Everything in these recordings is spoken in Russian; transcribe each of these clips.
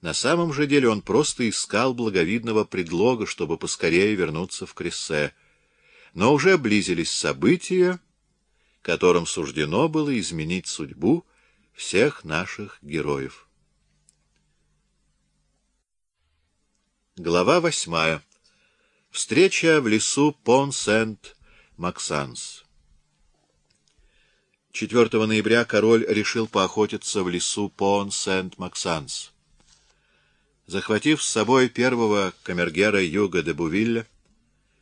На самом же деле он просто искал благовидного предлога, чтобы поскорее вернуться в Крессе. Но уже близились события, которым суждено было изменить судьбу всех наших героев. Глава восьмая. Встреча в лесу Пон-Сент-Максанс. 4 ноября король решил поохотиться в лесу Пон-Сент-Максанс. Захватив с собой первого камергера Юга де Бувилля,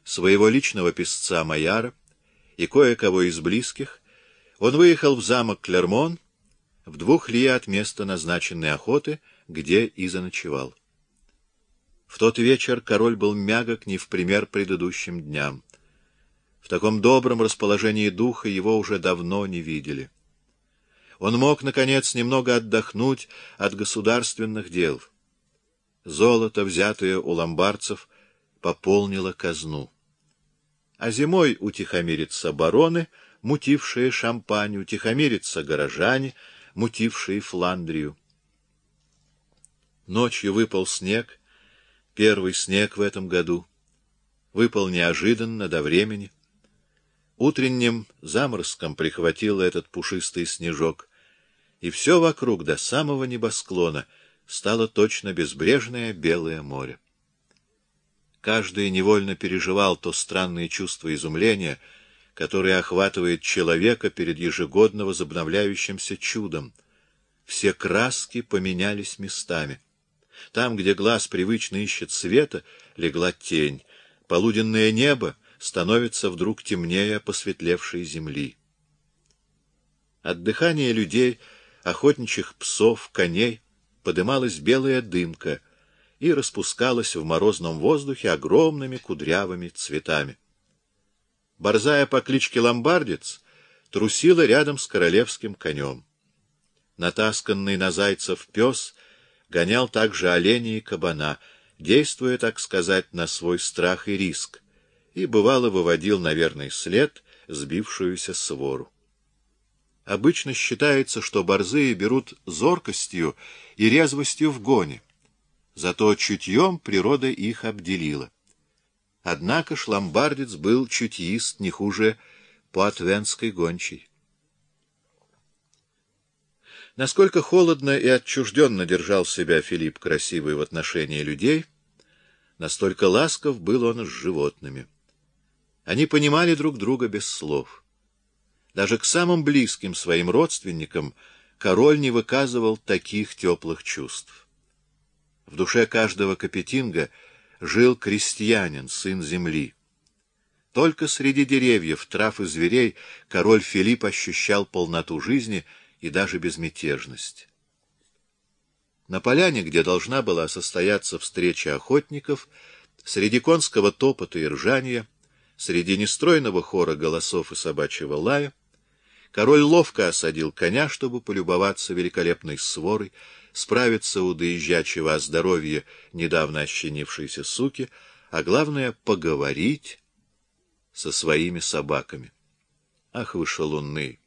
своего личного писца Маяра и кое-кого из близких, он выехал в замок Клермон в двух ли от места назначенной охоты, где и заночевал. В тот вечер король был мягок не в пример предыдущим дням. В таком добром расположении духа его уже давно не видели. Он мог, наконец, немного отдохнуть от государственных дел — Золото, взятое у ломбардцев, пополнило казну. А зимой утихомирятся бароны, мутившие шампань, утихомирятся горожане, мутившие Фландрию. Ночью выпал снег, первый снег в этом году. Выпал неожиданно, до времени. Утренним заморозком прихватил этот пушистый снежок, и все вокруг до самого небосклона — стало точно безбрежное белое море. Каждый невольно переживал то странное чувство изумления, которое охватывает человека перед ежегодно возобновляющимся чудом. Все краски поменялись местами. Там, где глаз привычно ищет света, легла тень. Полуденное небо становится вдруг темнее посветлевшей земли. От дыхания людей, охотничьих псов, коней — подымалась белая дымка и распускалась в морозном воздухе огромными кудрявыми цветами. Борзая по кличке Ломбардец трусила рядом с королевским конем. Натасканный на зайцев пес гонял также оленей и кабана, действуя, так сказать, на свой страх и риск, и, бывало, выводил на верный след сбившуюся свору. Обычно считается, что борзые берут зоркостью и резвостью в гоне, зато чутьем природа их обделила. Однако шламбардец был чутьист не хуже пуатвенской гончей. Насколько холодно и отчужденно держал себя Филипп красивый в отношении людей, настолько ласков был он с животными. Они понимали друг друга без слов. Даже к самым близким своим родственникам король не выказывал таких теплых чувств. В душе каждого капетинга жил крестьянин, сын земли. Только среди деревьев, трав и зверей король Филипп ощущал полноту жизни и даже безмятежность. На поляне, где должна была состояться встреча охотников, среди конского топота и ржания, среди нестройного хора голосов и собачьего лая, Король ловко осадил коня, чтобы полюбоваться великолепной сворой, справиться у доезжачего о здоровье недавно ощенившейся суки, а главное — поговорить со своими собаками. Ах вы шалуны!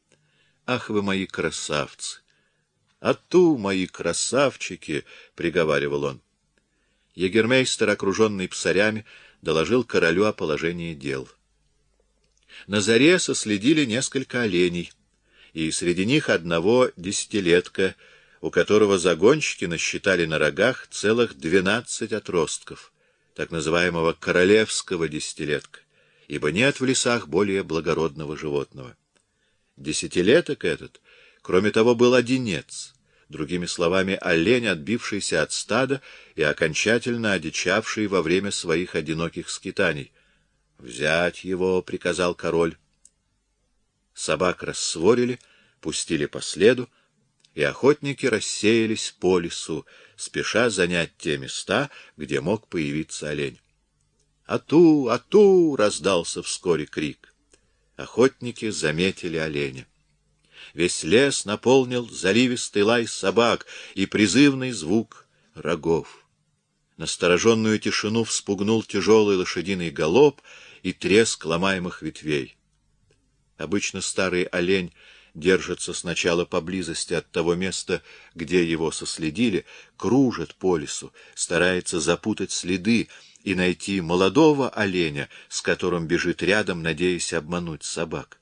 Ах вы мои красавцы! А ту, мои красавчики! — приговаривал он. Егермейстер, окруженный псарями, доложил королю о положении дел. На заре соследили несколько оленей — и среди них одного десятилетка, у которого загонщики насчитали на рогах целых двенадцать отростков, так называемого королевского десятилетка, ибо нет в лесах более благородного животного. Десятилеток этот, кроме того, был одинец, другими словами, олень, отбившийся от стада и окончательно одичавший во время своих одиноких скитаний. «Взять его», — приказал король. Собак рассворили, пустили по следу, и охотники рассеялись по лесу, спеша занять те места, где мог появиться олень. «Ату! Ату!» — раздался вскоре крик. Охотники заметили оленя. Весь лес наполнил заливистый лай собак и призывный звук рогов. Настороженную тишину вспугнул тяжелый лошадиный галоп и треск ломаемых ветвей. Обычно старый олень держится сначала поблизости от того места, где его соследили, кружит по лесу, старается запутать следы и найти молодого оленя, с которым бежит рядом, надеясь обмануть собак.